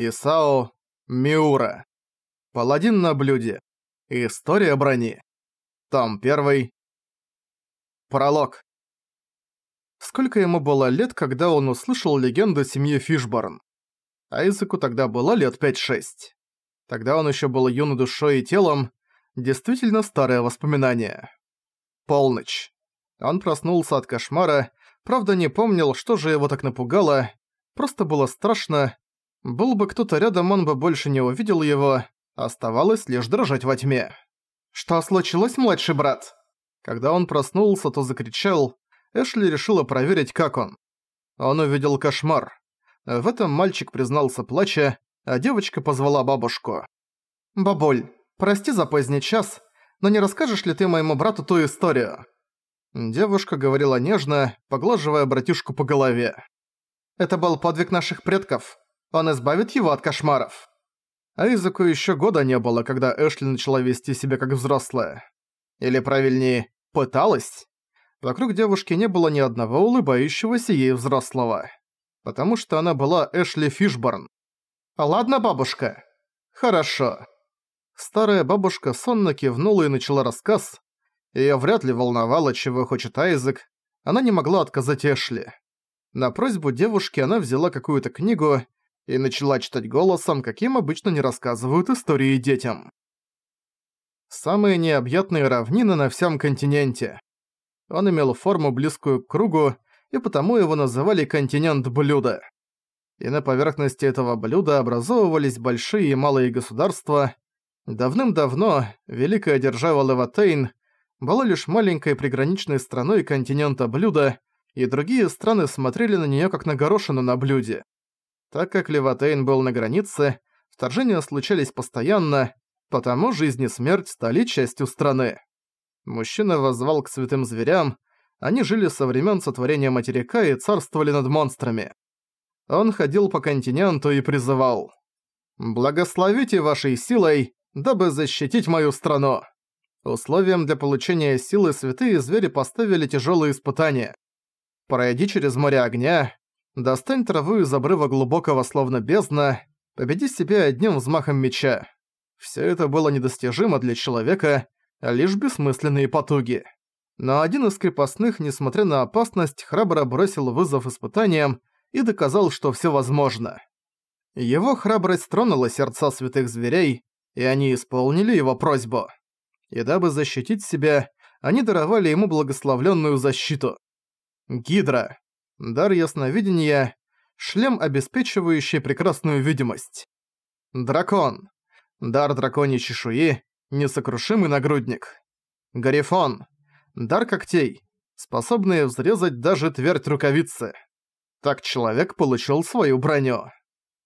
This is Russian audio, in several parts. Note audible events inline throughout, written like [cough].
Исао Миура. Паладин на блюде. История брони. Том 1. Пролог. Сколько ему было лет, когда он услышал легенду семьи Фишборн? Айзеку тогда было лет 5-6. Тогда он еще был юн душой и телом, действительно старое воспоминание. Полночь. Он проснулся от кошмара, правда не помнил, что же его так напугало, просто было страшно, был бы кто-то рядом, он бы больше не увидел его, оставалось лишь дрожать во тьме. «Что случилось, младший брат?» Когда он проснулся, то закричал. Эшли решила проверить, как он. Он увидел кошмар. В этом мальчик признался плача, а девочка позвала бабушку. «Бабуль, прости за поздний час, но не расскажешь ли ты моему брату ту историю?» Девушка говорила нежно, поглаживая братишку по голове. «Это был подвиг наших предков. Он избавит его от кошмаров. Айзеку еще года не было, когда Эшли начала вести себя как взрослая. Или правильнее, пыталась. Вокруг девушки не было ни одного улыбающегося ей взрослого. Потому что она была Эшли Фишборн. «Ладно, бабушка?» «Хорошо». Старая бабушка сонно кивнула и начала рассказ. Её вряд ли волновало, чего хочет Айзек. Она не могла отказать Эшли. На просьбу девушки она взяла какую-то книгу и начала читать голосом, каким обычно не рассказывают истории детям. Самые необъятные равнины на всем континенте. Он имел форму близкую к кругу, и потому его называли континент блюда. И на поверхности этого блюда образовывались большие и малые государства. Давным-давно Великая Держава Леватейн была лишь маленькой приграничной страной континента блюда, и другие страны смотрели на неё как на горошину на блюде. Так как Леватейн был на границе, вторжения случались постоянно, потому жизнь и смерть стали частью страны. Мужчина воззвал к святым зверям, они жили со времен сотворения материка и царствовали над монстрами. Он ходил по континенту и призывал «Благословите вашей силой, дабы защитить мою страну». Условием для получения силы святые звери поставили тяжелые испытания. Пройди через море огня, Достань траву из обрыва глубокого, словно бездна, победи себя одним взмахом меча. Все это было недостижимо для человека, а лишь бессмысленные потуги. Но один из крепостных, несмотря на опасность, храбро бросил вызов испытаниям и доказал, что все возможно. Его храбрость тронула сердца святых зверей, и они исполнили его просьбу. И дабы защитить себя, они даровали ему благословленную защиту. Гидра дар ясновидения, шлем, обеспечивающий прекрасную видимость. Дракон. Дар драконьей чешуи, несокрушимый нагрудник. Гарифон. Дар когтей, способный взрезать даже твердь рукавицы. Так человек получил свою броню.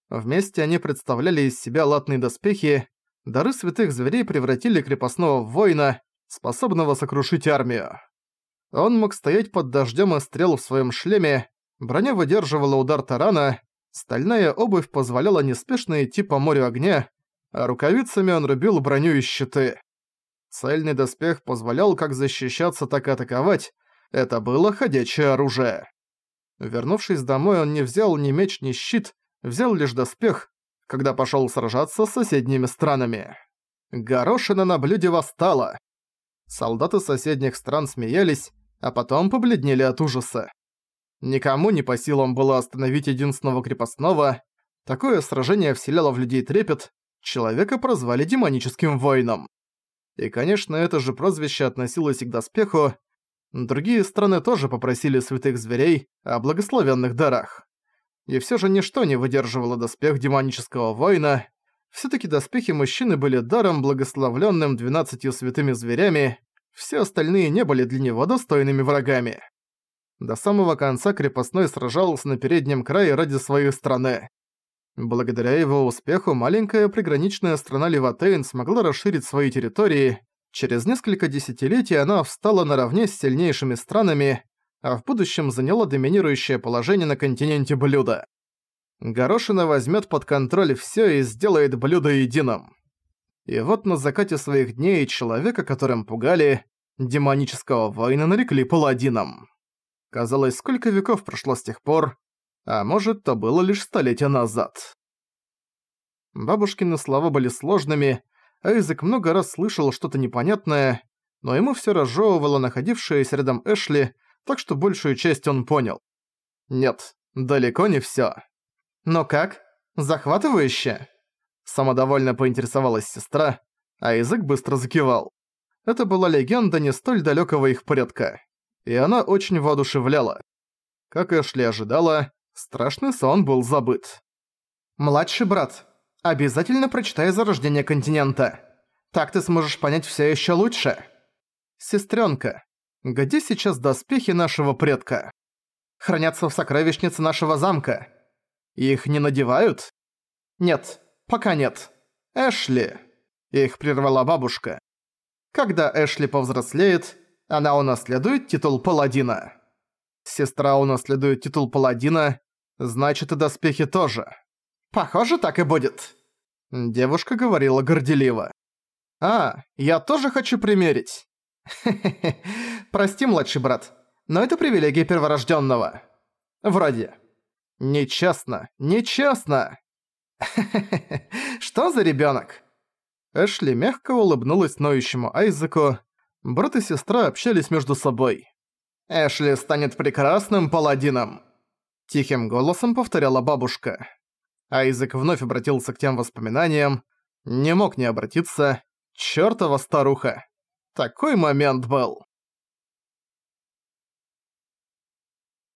Вместе они представляли из себя латные доспехи, дары святых зверей превратили крепостного в воина, способного сокрушить армию. Он мог стоять под дождем и стрел в своем шлеме, броня выдерживала удар тарана, стальная обувь позволяла неспешно идти по морю огня, а рукавицами он рубил броню и щиты. Цельный доспех позволял как защищаться, так и атаковать, это было ходячее оружие. Вернувшись домой, он не взял ни меч, ни щит, взял лишь доспех, когда пошёл сражаться с соседними странами. Горошина на блюде восстала. Солдаты соседних стран смеялись, а потом побледнели от ужаса. Никому не по силам было остановить единственного крепостного. Такое сражение вселяло в людей трепет, человека прозвали демоническим воином. И, конечно, это же прозвище относилось и к доспеху. Другие страны тоже попросили святых зверей о благословенных дарах. И все же ничто не выдерживало доспех демонического воина. все таки доспехи мужчины были даром, благословленным двенадцатью святыми зверями, все остальные не были для него достойными врагами. До самого конца крепостной сражался на переднем крае ради своей страны. Благодаря его успеху маленькая приграничная страна Ливатейн смогла расширить свои территории, через несколько десятилетий она встала наравне с сильнейшими странами, а в будущем заняла доминирующее положение на континенте блюда. Горошина возьмет под контроль все и сделает блюдо единым. И вот на закате своих дней человека, которым пугали, демонического воина нарекли паладином. Казалось, сколько веков прошло с тех пор, а может, то было лишь столетия назад. Бабушкины слова были сложными, Айзек много раз слышал что-то непонятное, но ему всё разжевывало находившаяся рядом Эшли, так что большую часть он понял. Нет, далеко не всё. «Но как? Захватывающе?» Самодовольно поинтересовалась сестра, а язык быстро закивал. Это была легенда не столь далёкого их предка, и она очень воодушевляла. Как Эшли ожидала, страшный сон был забыт. «Младший брат, обязательно прочитай «Зарождение континента». Так ты сможешь понять всё ещё лучше. Сестрёнка, где сейчас доспехи нашего предка? Хранятся в сокровищнице нашего замка. Их не надевают? Нет, пока нет. Эшли. Их прервала бабушка. Когда Эшли повзрослеет, она унаследует титул паладина. Сестра унаследует титул паладина, значит и доспехи тоже. Похоже, так и будет. Девушка говорила горделиво. «А, я тоже хочу примерить». «Хе-хе-хе, [laughs] прости, младший брат, но это привилегия перворожденного. Вроде. Нечестно, нечестно!» «Хе-хе-хе, [laughs] что за ребенок? Эшли мягко улыбнулась ноющему Айзеку. Брат и сестра общались между собой. «Эшли станет прекрасным паладином!» Тихим голосом повторяла бабушка. Айзек вновь обратился к тем воспоминаниям. Не мог не обратиться. Чёртова старуха. Такой момент был.